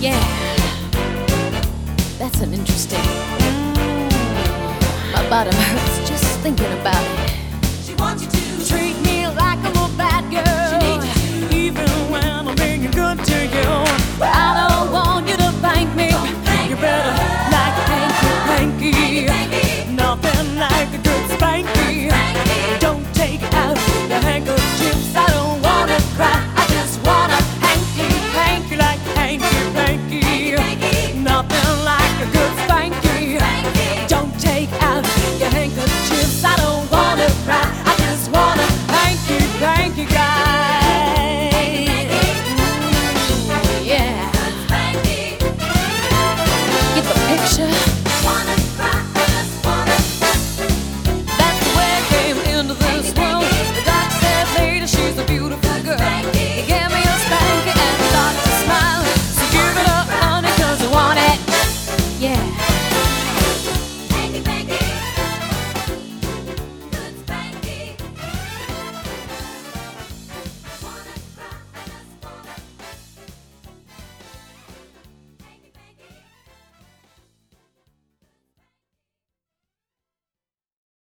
Yeah, that's an interesting. My bottom hurts just thinking about it. She wants you to.